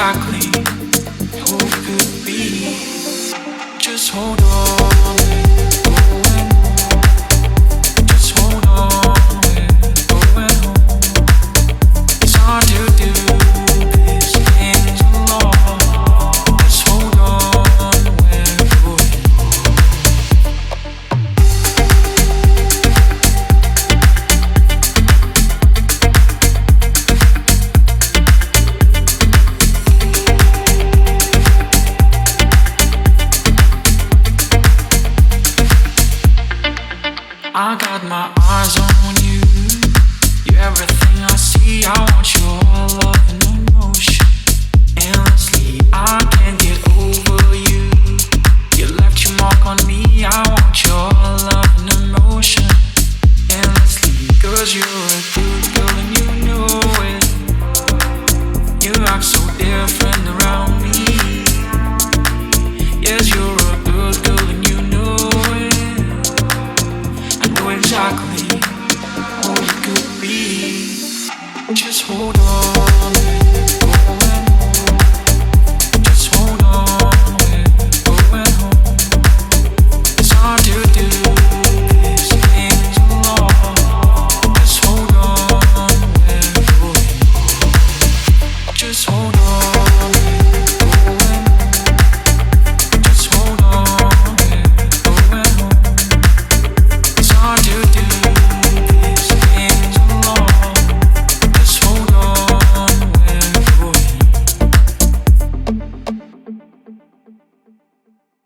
шаг I got my eyes on you. You're everything I see. I want your love. Endlessly, I can't get over you. You left your mark on me. I want your love you're a good Just hold on,